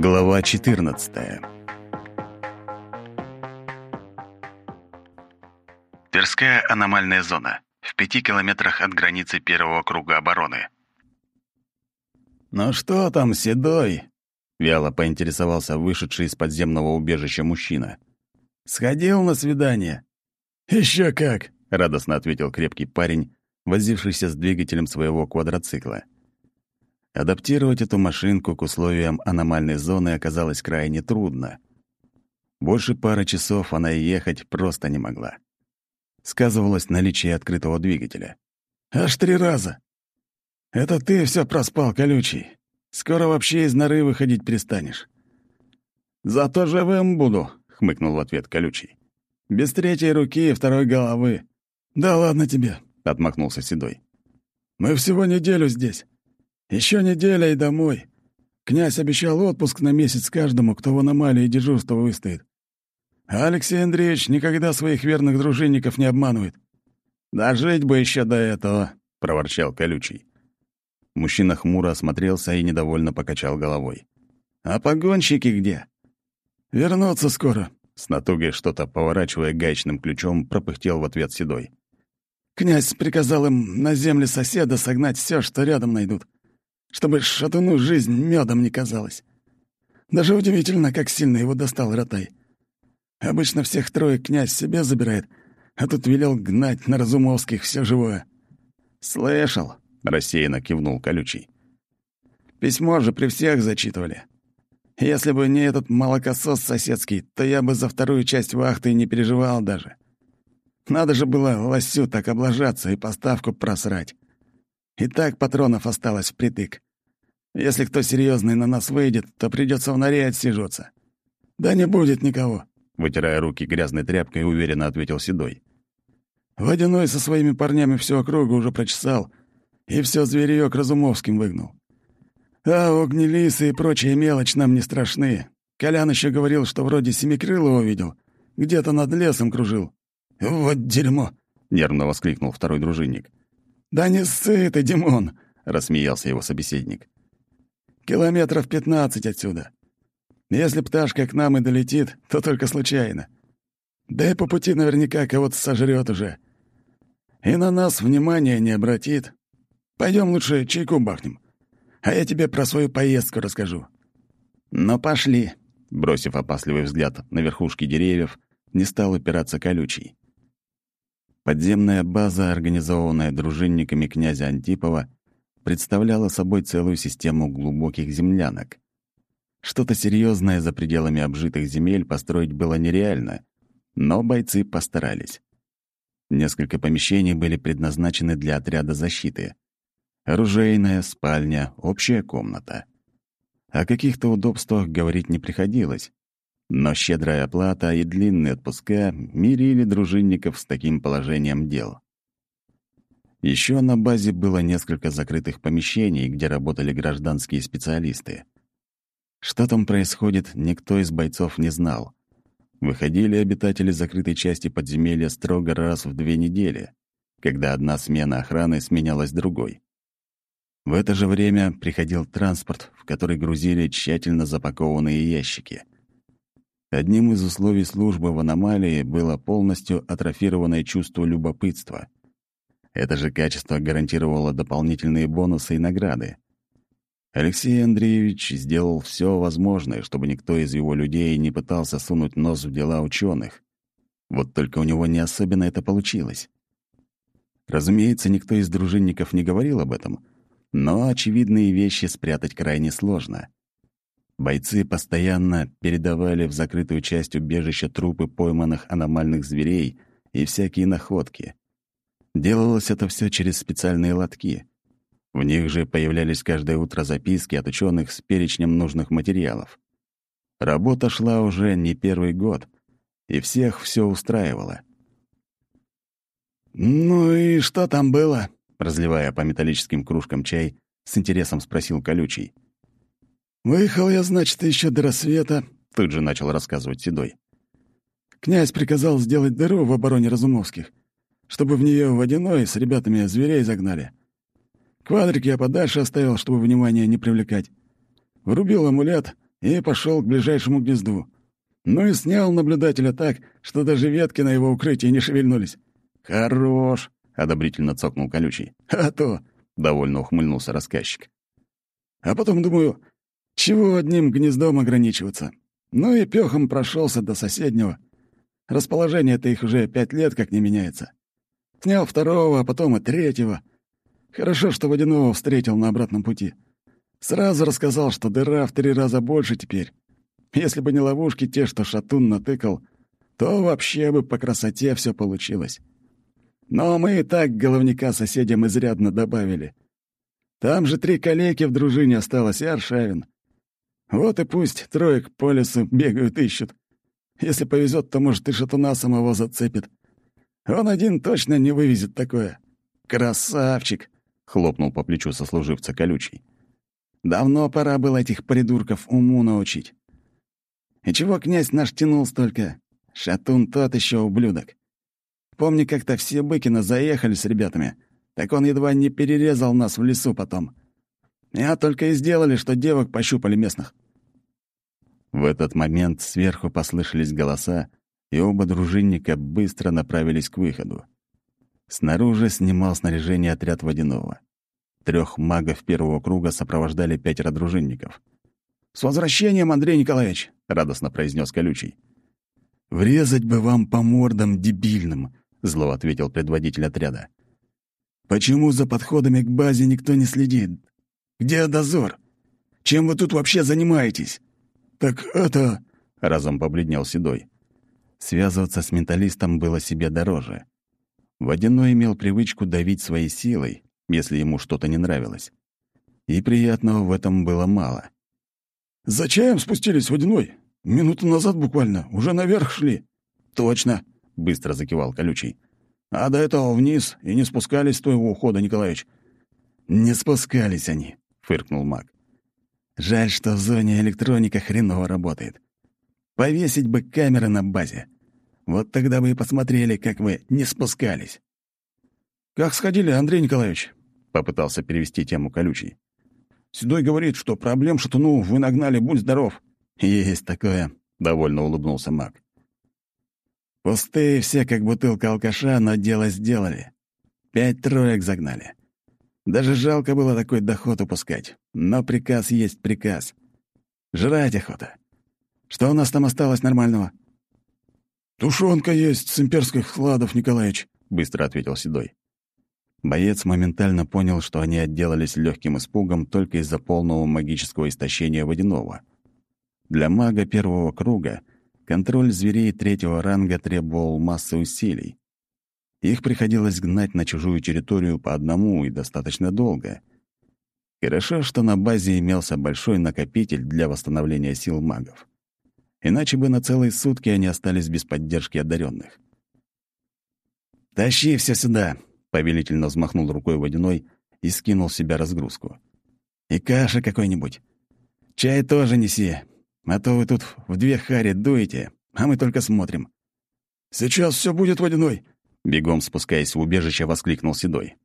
Глава 14 Тверская аномальная зона. В пяти километрах от границы первого круга обороны. «Ну что там, Седой?» — вяло поинтересовался вышедший из подземного убежища мужчина. «Сходил на свидание?» Еще как!» — радостно ответил крепкий парень, возившийся с двигателем своего квадроцикла. Адаптировать эту машинку к условиям аномальной зоны оказалось крайне трудно. Больше пары часов она и ехать просто не могла. Сказывалось наличие открытого двигателя. «Аж три раза! Это ты все проспал, колючий. Скоро вообще из норы выходить перестанешь». «Зато живым буду», — хмыкнул в ответ колючий. «Без третьей руки и второй головы». «Да ладно тебе», — отмахнулся Седой. «Мы всего неделю здесь. Еще неделя и домой. Князь обещал отпуск на месяц каждому, кто в аномалии дежурство выстоит. Алексей Андреевич никогда своих верных дружинников не обманывает. «Дожить бы еще до этого», — проворчал колючий. Мужчина хмуро осмотрелся и недовольно покачал головой. «А погонщики где?» «Вернутся скоро», — с натугой что-то поворачивая гаечным ключом, пропыхтел в ответ Седой. «Князь приказал им на земле соседа согнать все, что рядом найдут чтобы шатуну жизнь медом не казалась. Даже удивительно, как сильно его достал Ротай. Обычно всех трое князь себе забирает, а тут велел гнать на Разумовских все живое. «Слышал», — рассеянно кивнул колючий. «Письмо же при всех зачитывали. Если бы не этот молокосос соседский, то я бы за вторую часть вахты не переживал даже. Надо же было лосю так облажаться и поставку просрать. И так патронов осталось впритык. Если кто серьезный на нас выйдет, то придется в норе отсиживаться. Да не будет никого. Вытирая руки грязной тряпкой, уверенно ответил Седой. Водяной со своими парнями всю округу уже прочесал и все зверье к Разумовским выгнал. А огнелисы и прочая мелочь нам не страшны. Колян еще говорил, что вроде Семикрылова видел. Где-то над лесом кружил. «Вот дерьмо!» — нервно воскликнул второй дружинник. «Да не ссы ты, Димон!» — рассмеялся его собеседник. «Километров пятнадцать отсюда. Если пташка к нам и долетит, то только случайно. Да и по пути наверняка кого-то сожрет уже. И на нас внимания не обратит. Пойдем лучше чайку бахнем, а я тебе про свою поездку расскажу». «Но пошли», — бросив опасливый взгляд на верхушки деревьев, не стал упираться колючий. Подземная база, организованная дружинниками князя Антипова, представляла собой целую систему глубоких землянок. Что-то серьезное за пределами обжитых земель построить было нереально, но бойцы постарались. Несколько помещений были предназначены для отряда защиты. Оружейная, спальня, общая комната. О каких-то удобствах говорить не приходилось. Но щедрая оплата и длинные отпуска мирили дружинников с таким положением дел. Еще на базе было несколько закрытых помещений, где работали гражданские специалисты. Что там происходит, никто из бойцов не знал. Выходили обитатели закрытой части подземелья строго раз в две недели, когда одна смена охраны сменялась другой. В это же время приходил транспорт, в который грузили тщательно запакованные ящики — Одним из условий службы в аномалии было полностью атрофированное чувство любопытства. Это же качество гарантировало дополнительные бонусы и награды. Алексей Андреевич сделал все возможное, чтобы никто из его людей не пытался сунуть нос в дела ученых. Вот только у него не особенно это получилось. Разумеется, никто из дружинников не говорил об этом, но очевидные вещи спрятать крайне сложно. Бойцы постоянно передавали в закрытую часть убежища трупы пойманных аномальных зверей и всякие находки. Делалось это все через специальные лотки. В них же появлялись каждое утро записки от ученых с перечнем нужных материалов. Работа шла уже не первый год, и всех все устраивало. «Ну и что там было?» разливая по металлическим кружкам чай, с интересом спросил колючий. «Выехал я, значит, еще до рассвета», — тут же начал рассказывать Седой. «Князь приказал сделать дыру в обороне Разумовских, чтобы в нее водяной с ребятами зверей загнали. Квадрик я подальше оставил, чтобы внимание не привлекать. Врубил амулет, и пошел к ближайшему гнезду. Ну и снял наблюдателя так, что даже ветки на его укрытии не шевельнулись. «Хорош!» — одобрительно цокнул колючий. «А то!» — довольно ухмыльнулся рассказчик. А потом думаю, чего одним гнездом ограничиваться? Ну и пёхом прошелся до соседнего. Расположение-то их уже пять лет как не меняется. Снял второго, а потом и третьего. Хорошо, что водяного встретил на обратном пути. Сразу рассказал, что дыра в три раза больше теперь. Если бы не ловушки те, что Шатун натыкал, то вообще бы по красоте все получилось. Но мы и так головника соседям изрядно добавили. Там же три калеки в дружине осталось и Аршавин. Вот и пусть троек по лесу бегают ищут. Если повезет, то, может, и шатуна самого зацепит. Он один точно не вывезет такое. Красавчик!» — хлопнул по плечу сослуживца колючий. «Давно пора было этих придурков уму научить. И чего князь наш тянул столько? Шатун тот еще ублюдок. Помни, как-то все Быкина заехали с ребятами, так он едва не перерезал нас в лесу потом. Я только и сделали, что девок пощупали местных. В этот момент сверху послышались голоса, и оба дружинника быстро направились к выходу. Снаружи снимал снаряжение отряд водяного. Трех магов первого круга сопровождали пятеро дружинников. «С возвращением, Андрей Николаевич!» — радостно произнес колючий. «Врезать бы вам по мордам дебильным!» — зло ответил предводитель отряда. «Почему за подходами к базе никто не следит? Где дозор? Чем вы тут вообще занимаетесь?» «Так это...» — разом побледнел Седой. Связываться с менталистом было себе дороже. Водяной имел привычку давить своей силой, если ему что-то не нравилось. И приятного в этом было мало. «За чаем спустились, Водяной? Минуту назад буквально. Уже наверх шли». «Точно», — быстро закивал Колючий. «А до этого вниз и не спускались с твоего ухода, Николаевич». «Не спускались они», — фыркнул маг. Жаль, что в зоне электроника хреново работает. Повесить бы камеры на базе. Вот тогда бы и посмотрели, как вы не спускались. «Как сходили, Андрей Николаевич?» — попытался перевести тему колючий. «Седой говорит, что проблем шатуну вы нагнали, будь здоров». «Есть такое», — довольно улыбнулся маг. «Пустые все, как бутылка алкаша, но дело сделали. Пять троек загнали. Даже жалко было такой доход упускать. Но приказ есть приказ. Жрать охота. Что у нас там осталось нормального? «Тушенка есть с имперских складов, Николаевич», — быстро ответил Седой. Боец моментально понял, что они отделались легким испугом только из-за полного магического истощения водяного. Для мага первого круга контроль зверей третьего ранга требовал массы усилий. Их приходилось гнать на чужую территорию по одному и достаточно долго. Хорошо, что на базе имелся большой накопитель для восстановления сил магов. Иначе бы на целые сутки они остались без поддержки одаренных. «Тащи все сюда!» — повелительно взмахнул рукой водяной и скинул с себя разгрузку. «И каша какой-нибудь. Чай тоже неси, а то вы тут в две хари дуете, а мы только смотрим». «Сейчас все будет водяной!» Бегом спускаясь в убежище, воскликнул Седой.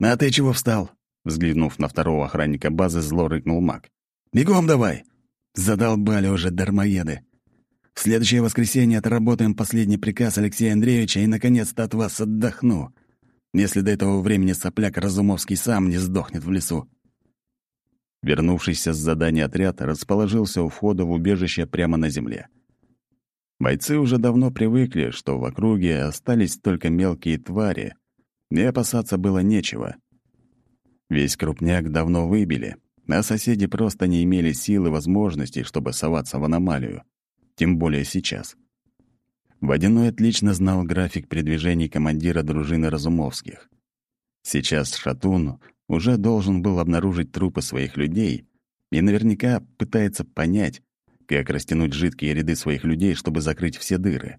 «А ты чего встал?» Взглянув на второго охранника базы, зло рыкнул маг. «Бегом давай!» Задолбали уже дармоеды. В следующее воскресенье отработаем последний приказ Алексея Андреевича и, наконец-то, от вас отдохну. Если до этого времени сопляк Разумовский сам не сдохнет в лесу. Вернувшийся с задания отряд расположился у входа в убежище прямо на земле. Бойцы уже давно привыкли, что в округе остались только мелкие твари, и опасаться было нечего. Весь крупняк давно выбили, а соседи просто не имели сил и возможностей, чтобы соваться в аномалию, тем более сейчас. Водяной отлично знал график передвижений командира дружины Разумовских. Сейчас Шатун уже должен был обнаружить трупы своих людей и наверняка пытается понять, как растянуть жидкие ряды своих людей, чтобы закрыть все дыры.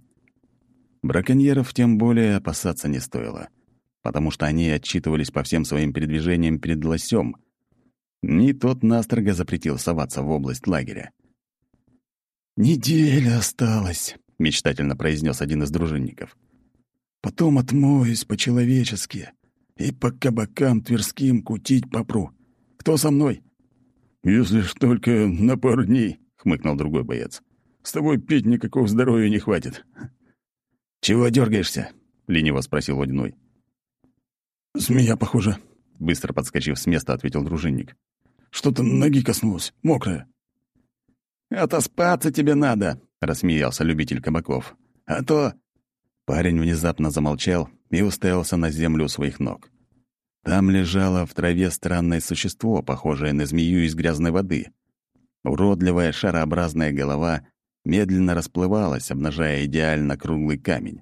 Браконьеров тем более опасаться не стоило, потому что они отчитывались по всем своим передвижениям перед лосем. Не тот настрого запретил соваться в область лагеря. «Неделя осталась», — мечтательно произнес один из дружинников. «Потом отмоюсь по-человечески и по кабакам тверским кутить попру. Кто со мной?» «Если ж только на пару дней», хмыкнул другой боец. «С тобой пить никакого здоровья не хватит». «Чего дергаешься? лениво спросил Водяной. «Змея, похоже», — быстро подскочив с места, ответил дружинник. «Что-то ноги коснулось, мокрая». «Отоспаться тебе надо», — рассмеялся любитель кабаков. «А то...» Парень внезапно замолчал и уставился на землю у своих ног. Там лежало в траве странное существо, похожее на змею из грязной воды. Уродливая шарообразная голова медленно расплывалась, обнажая идеально круглый камень.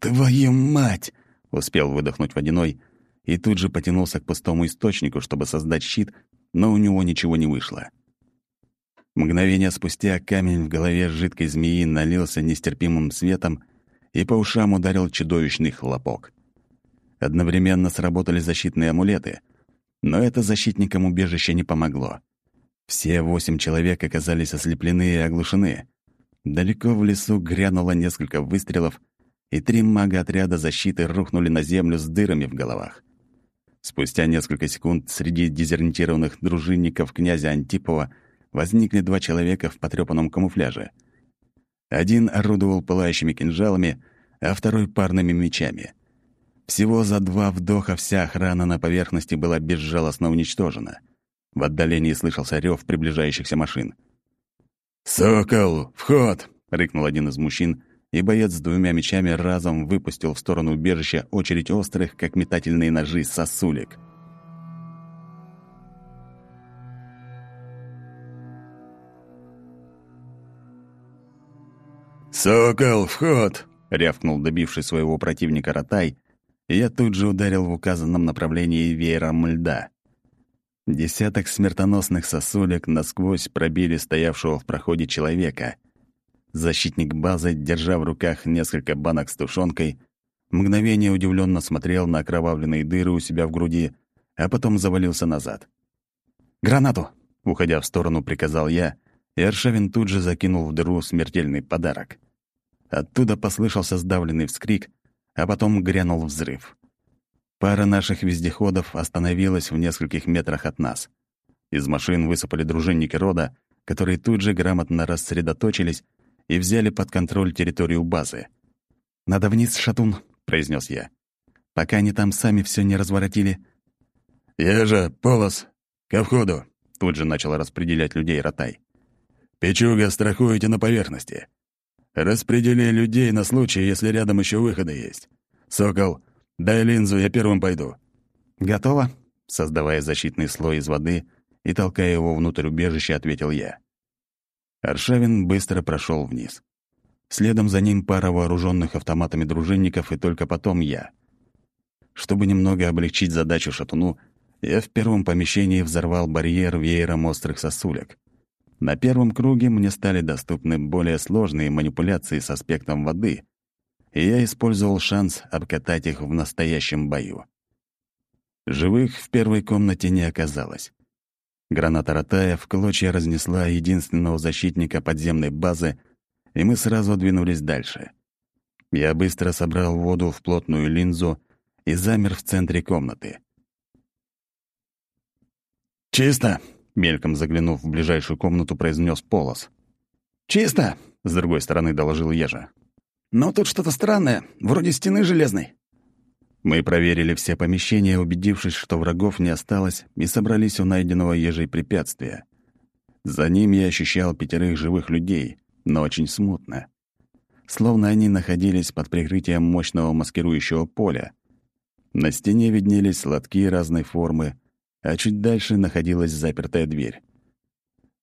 «Твою мать!» — успел выдохнуть водяной, и тут же потянулся к пустому источнику, чтобы создать щит, но у него ничего не вышло. Мгновение спустя камень в голове жидкой змеи налился нестерпимым светом и по ушам ударил чудовищный хлопок. Одновременно сработали защитные амулеты, но это защитникам убежища не помогло. Все восемь человек оказались ослеплены и оглушены. Далеко в лесу грянуло несколько выстрелов, и три мага отряда защиты рухнули на землю с дырами в головах. Спустя несколько секунд среди дезориентированных дружинников князя Антипова — возникли два человека в потрёпанном камуфляже. Один орудовал пылающими кинжалами, а второй — парными мечами. Всего за два вдоха вся охрана на поверхности была безжалостно уничтожена. В отдалении слышался рев приближающихся машин. «Сокол, вход!» — рыкнул один из мужчин, и боец с двумя мечами разом выпустил в сторону убежища очередь острых, как метательные ножи, сосулек. «Сокол, вход!» — рявкнул добивший своего противника Ротай, и я тут же ударил в указанном направлении веером льда. Десяток смертоносных сосулек насквозь пробили стоявшего в проходе человека. Защитник базы, держа в руках несколько банок с тушенкой, мгновение удивленно смотрел на окровавленные дыры у себя в груди, а потом завалился назад. «Гранату!» — уходя в сторону, приказал я, и Аршавин тут же закинул в дыру смертельный подарок. Оттуда послышался сдавленный вскрик, а потом грянул взрыв. Пара наших вездеходов остановилась в нескольких метрах от нас. Из машин высыпали дружинники рода, которые тут же грамотно рассредоточились и взяли под контроль территорию базы. «Надо вниз, Шатун», — произнес я. «Пока они там сами все не разворотили». «Я же, Полос, ко входу», — тут же начал распределять людей Ротай. «Печуга страхуете на поверхности. Распредели людей на случай, если рядом еще выходы есть. Сокол, дай линзу, я первым пойду». «Готово?» — создавая защитный слой из воды и толкая его внутрь убежища, ответил я. Аршавин быстро прошел вниз. Следом за ним пара вооруженных автоматами дружинников, и только потом я. Чтобы немного облегчить задачу шатуну, я в первом помещении взорвал барьер веером острых сосулек. На первом круге мне стали доступны более сложные манипуляции с аспектом воды, и я использовал шанс обкатать их в настоящем бою. Живых в первой комнате не оказалось. Граната Ротая в клочья разнесла единственного защитника подземной базы, и мы сразу двинулись дальше. Я быстро собрал воду в плотную линзу и замер в центре комнаты. «Чисто!» Мельком заглянув в ближайшую комнату, произнес Полос. «Чисто!» — с другой стороны доложил Ежа. «Но тут что-то странное, вроде стены железной». Мы проверили все помещения, убедившись, что врагов не осталось, и собрались у найденного ежей препятствия. За ним я ощущал пятерых живых людей, но очень смутно. Словно они находились под прикрытием мощного маскирующего поля. На стене виднелись лотки разной формы, а чуть дальше находилась запертая дверь.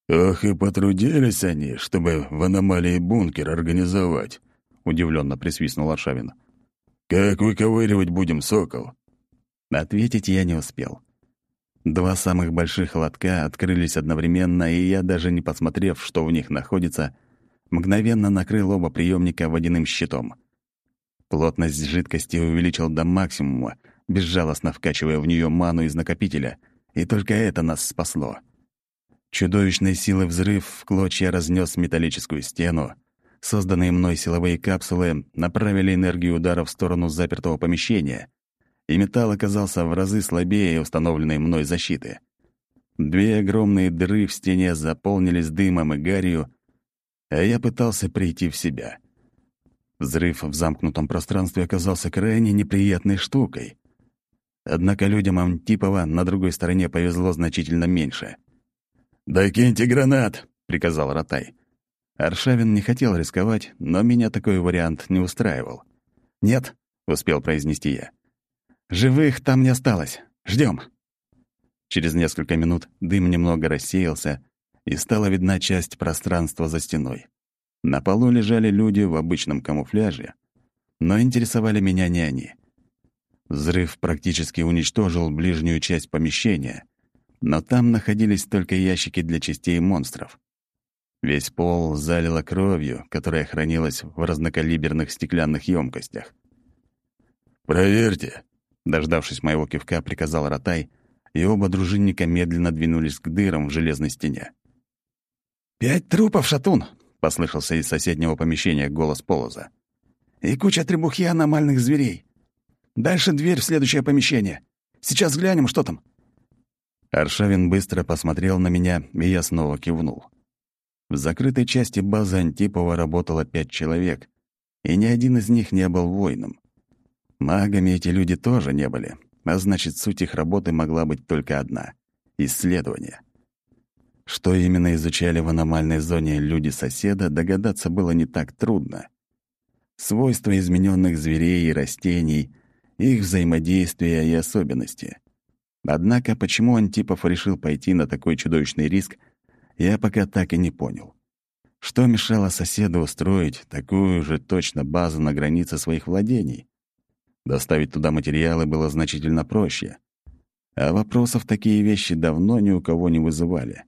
«Ох, и потрудились они, чтобы в аномалии бункер организовать», — удивленно присвистнул Аршавин. «Как выковыривать будем, сокол?» Ответить я не успел. Два самых больших лотка открылись одновременно, и я, даже не посмотрев, что в них находится, мгновенно накрыл оба приемника водяным щитом. Плотность жидкости увеличил до максимума, безжалостно вкачивая в нее ману из накопителя, и только это нас спасло. Чудовищной силы взрыв в клочья разнес металлическую стену. Созданные мной силовые капсулы направили энергию удара в сторону запертого помещения, и металл оказался в разы слабее установленной мной защиты. Две огромные дыры в стене заполнились дымом и гарью, а я пытался прийти в себя. Взрыв в замкнутом пространстве оказался крайне неприятной штукой. Однако людям Антипова на другой стороне повезло значительно меньше. «Докиньте гранат!» — приказал Ротай. Аршавин не хотел рисковать, но меня такой вариант не устраивал. «Нет», — успел произнести я. «Живых там не осталось. Ждем. Через несколько минут дым немного рассеялся, и стала видна часть пространства за стеной. На полу лежали люди в обычном камуфляже, но интересовали меня не они. Взрыв практически уничтожил ближнюю часть помещения, но там находились только ящики для частей монстров. Весь пол залило кровью, которая хранилась в разнокалиберных стеклянных емкостях. «Проверьте», — дождавшись моего кивка, приказал Ротай, и оба дружинника медленно двинулись к дырам в железной стене. «Пять трупов, шатун!» — послышался из соседнего помещения голос Полоза. «И куча требухи аномальных зверей. Дальше дверь в следующее помещение. Сейчас глянем, что там». Аршавин быстро посмотрел на меня, и я снова кивнул. В закрытой части базы Антипова работало пять человек, и ни один из них не был воином. Магами эти люди тоже не были, а значит, суть их работы могла быть только одна — исследование. Что именно изучали в аномальной зоне люди соседа, догадаться было не так трудно. Свойства измененных зверей и растений, их взаимодействия и особенности. Однако, почему Антипов решил пойти на такой чудовищный риск, я пока так и не понял. Что мешало соседу устроить такую же точно базу на границе своих владений? Доставить туда материалы было значительно проще. А вопросов такие вещи давно ни у кого не вызывали.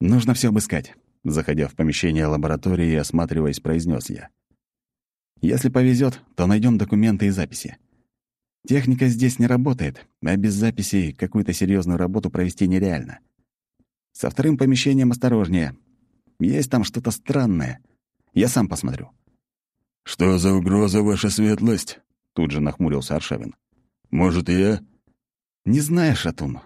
«Нужно все обыскать», — заходя в помещение лаборатории и осматриваясь, произнес я. «Если повезет, то найдем документы и записи. Техника здесь не работает, а без записей какую-то серьезную работу провести нереально. Со вторым помещением осторожнее. Есть там что-то странное. Я сам посмотрю». «Что за угроза, ваша светлость?» — тут же нахмурился Аршавин. «Может, и я?» «Не знаю, Шатун.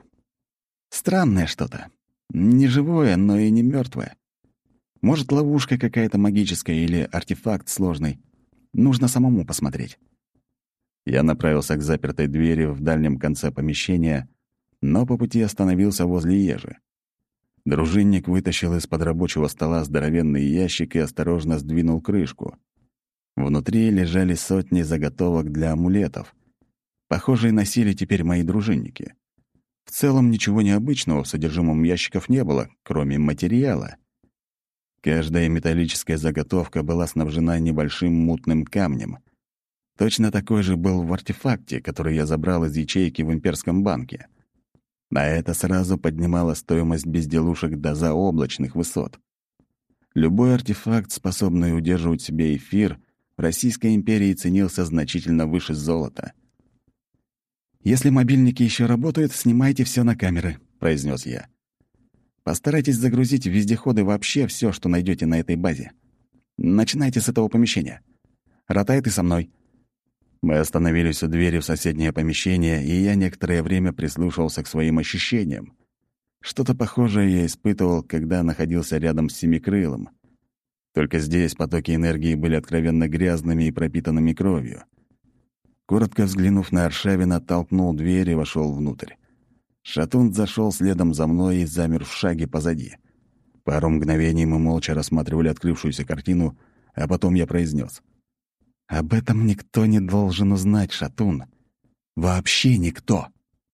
Странное что-то. Не живое, но и не мертвое. Может, ловушка какая-то магическая или артефакт сложный. Нужно самому посмотреть». Я направился к запертой двери в дальнем конце помещения, но по пути остановился возле ежи. Дружинник вытащил из-под рабочего стола здоровенный ящик и осторожно сдвинул крышку. Внутри лежали сотни заготовок для амулетов. Похожие носили теперь мои дружинники. В целом ничего необычного в содержимом ящиков не было, кроме материала. Каждая металлическая заготовка была снабжена небольшим мутным камнем. Точно такой же был в артефакте, который я забрал из ячейки в имперском банке. А это сразу поднимало стоимость безделушек до заоблачных высот. Любой артефакт, способный удерживать в себе эфир, в Российской империи ценился значительно выше золота. «Если мобильники еще работают, снимайте все на камеры», — произнес я. «Постарайтесь загрузить в вездеходы вообще все, что найдете на этой базе. Начинайте с этого помещения. Ротай, ты со мной». Мы остановились у двери в соседнее помещение, и я некоторое время прислушивался к своим ощущениям. Что-то похожее я испытывал, когда находился рядом с Семикрылом. Только здесь потоки энергии были откровенно грязными и пропитанными кровью. Коротко взглянув на Аршавина, толкнул дверь и вошел внутрь. Шатун зашел следом за мной и замер в шаге позади. Пару мгновений мы молча рассматривали открывшуюся картину, а потом я произнес: «Об этом никто не должен узнать, Шатун. Вообще никто».